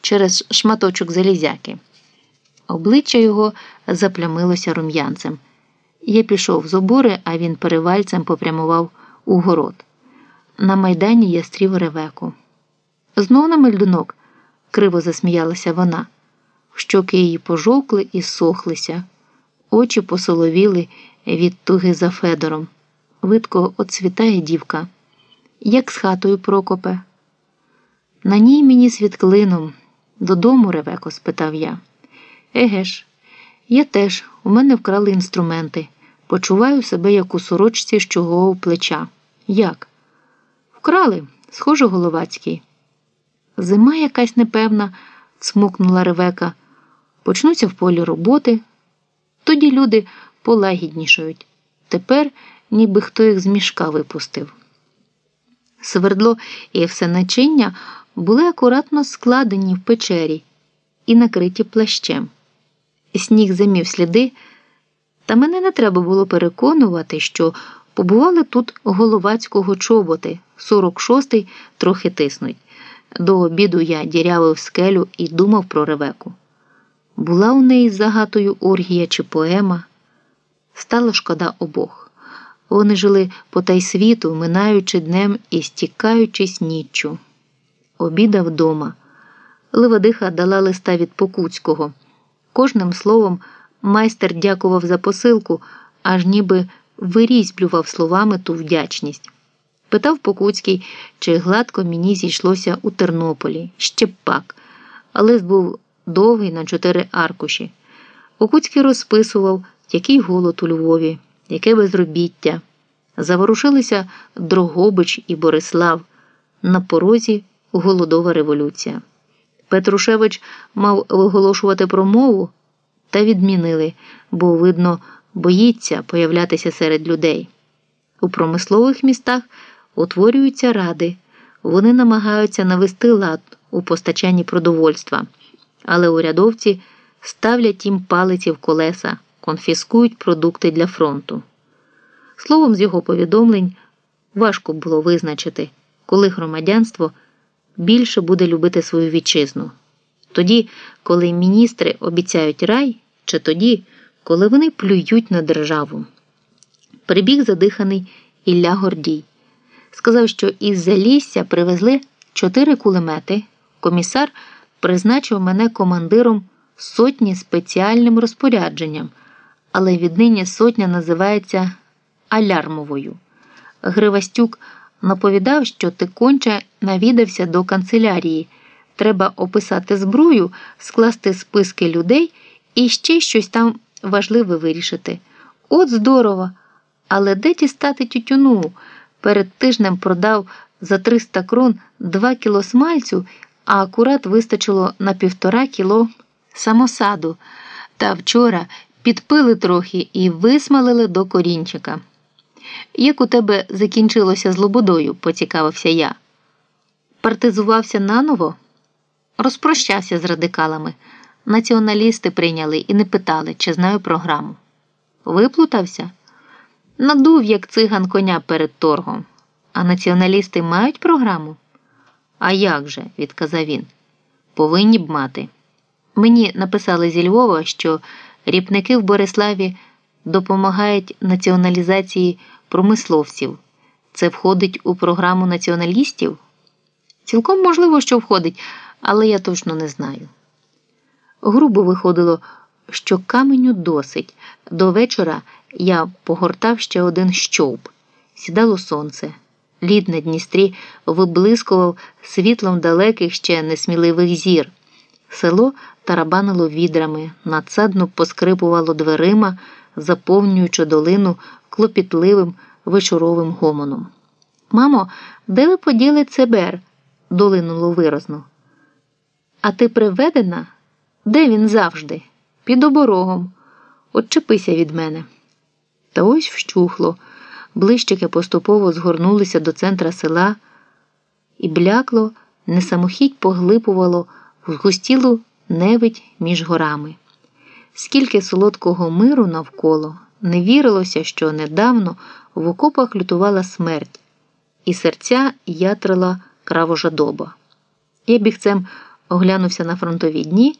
через шматочок залізяки. Обличчя його заплямилося рум'янцем. Я пішов з обори, а він перевальцем попрямував у город. На майдані я стрів ревеку. Знов на мельдунок, криво засміялася вона. Щоки її пожовкли і сохлися, очі посоловіли від туги за Федором. Видко оцвітає дівка. Як з хатою Прокопе. На ній мені світклином. Додому, Ревеко? спитав я. Еге ж, я теж, у мене вкрали інструменти. Почуваю себе як у сорочці з чого плеча. Як? Вкрали, схоже, Головацький. Зима якась непевна, цмокнула Ревека. Почнуться в полі роботи. Тоді люди полагіднішають. Тепер ніби хто їх з мішка випустив. Свердло і все начиння були акуратно складені в печері і накриті плащем. Сніг замів сліди, та мене не треба було переконувати, що побували тут головацького чоботи, 46-й трохи тиснуть. До обіду я дірявив скелю і думав про ревеку. Була у неї з загатою оргія чи поема. Стала шкода обох. Вони жили по тай світу, минаючи днем і стікаючись ніччю. Обіда вдома. Ливадиха дала листа від Покуцького. Кожним словом майстер дякував за посилку, аж ніби вирізблював словами ту вдячність. Питав Покуцький, чи гладко мені зійшлося у Тернополі, ще пак. Лист був довгий на чотири аркуші. Покуцький розписував, який голод у Львові, яке безробіття. Заворушилися Дрогобич і Борислав. На порозі голодова революція. Петрушевич мав виголошувати промову, та відмінили, бо, видно, боїться появлятися серед людей. У промислових містах утворюються ради, вони намагаються навести лад у постачанні продовольства, але урядовці ставлять їм палиці в колеса, конфіскують продукти для фронту. Словом, з його повідомлень важко було визначити, коли громадянство більше буде любити свою вітчизну. Тоді, коли міністри обіцяють рай, чи тоді, коли вони плюють на державу. Прибіг задиханий Ілля Гордій. Сказав, що із Залісся привезли чотири кулемети. Комісар призначив мене командиром сотні спеціальним розпорядженням, але віднині сотня називається Алярмовою. Гривастюк наповідав, що ти конче навідався до канцелярії. Треба описати зброю, скласти списки людей і ще щось там важливе вирішити. От здорово! Але де дістати тютюну? Перед тижнем продав за 300 крон 2 кіло смальцю, а акурат вистачило на півтора кіло самосаду. Та вчора підпили трохи і висмалили до корінчика. Як у тебе закінчилося з лободою, поцікавився я. Партизувався наново, розпрощався з радикалами. Націоналісти прийняли і не питали, чи знаю програму. Виплутався? Надув, як циган коня перед торгом. А націоналісти мають програму? А як же, відказав він. Повинні б мати. Мені написали зі Львова, що ріпники в Бориславі допомагають націоналізації промисловців. Це входить у програму націоналістів? Цілком можливо, що входить, але я точно не знаю. Грубо виходило, що каменю досить. До вечора я погортав ще один щовб. Сідало сонце. Лід на Дністрі виблискував світлом далеких ще несміливих зір. Село тарабанило відрами, надсадно поскрипувало дверима, заповнюючи долину клопітливим вечоровим гомоном. Мамо, де ви поділи цебер? долинуло виразно. А ти приведена? Де він завжди? Під оборогом. Отчепися від мене. Та ось вщухло. Блищики поступово згорнулися до центра села, і блякло, несамохідь поглипувало в густілу невидь між горами. Скільки солодкого миру навколо не вірилося, що недавно в окопах лютувала смерть, і серця ятрила кравожадоба. Я бігцем оглянувся на фронтові дні.